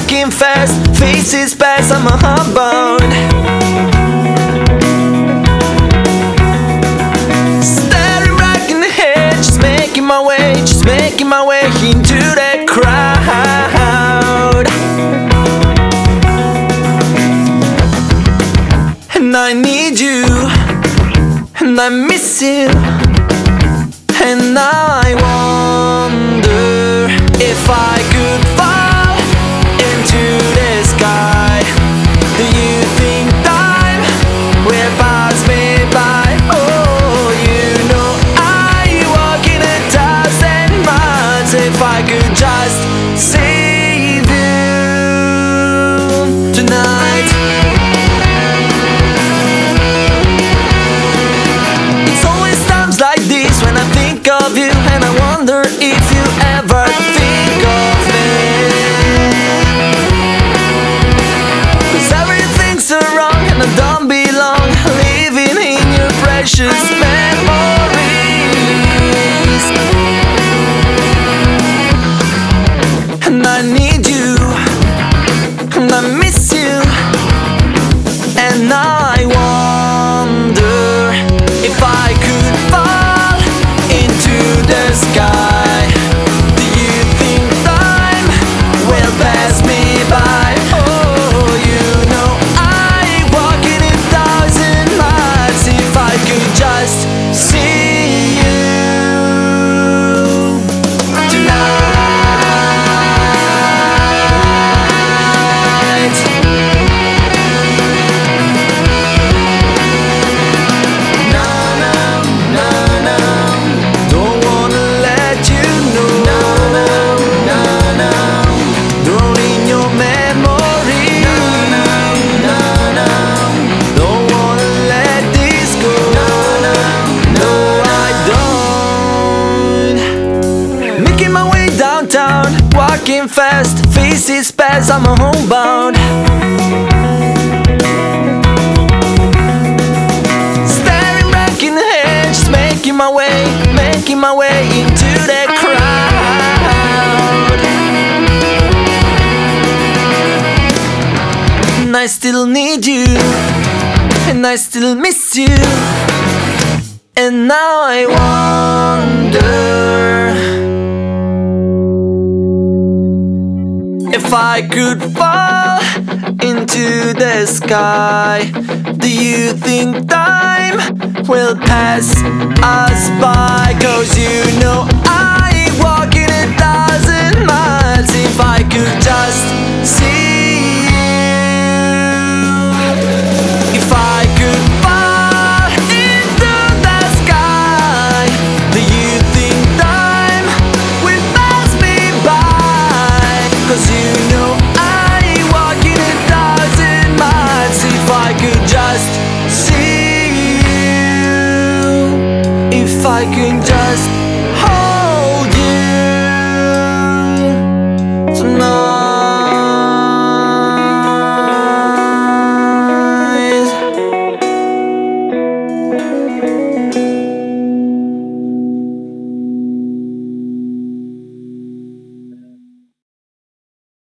walking fast, faces pass, I'm a homebound. Staring back in the head, just making my way, just making my way into that crowd. And I need you, and I miss you, and now think of you and I wonder if walking fast, faces pass, I'm a homebound. Staring back in the head, just making my way, making my way into that crowd. And I still need you, and I still miss you. And now I wonder if I could fall into the sky. Do you think time will pass us by? Cause you know I I can just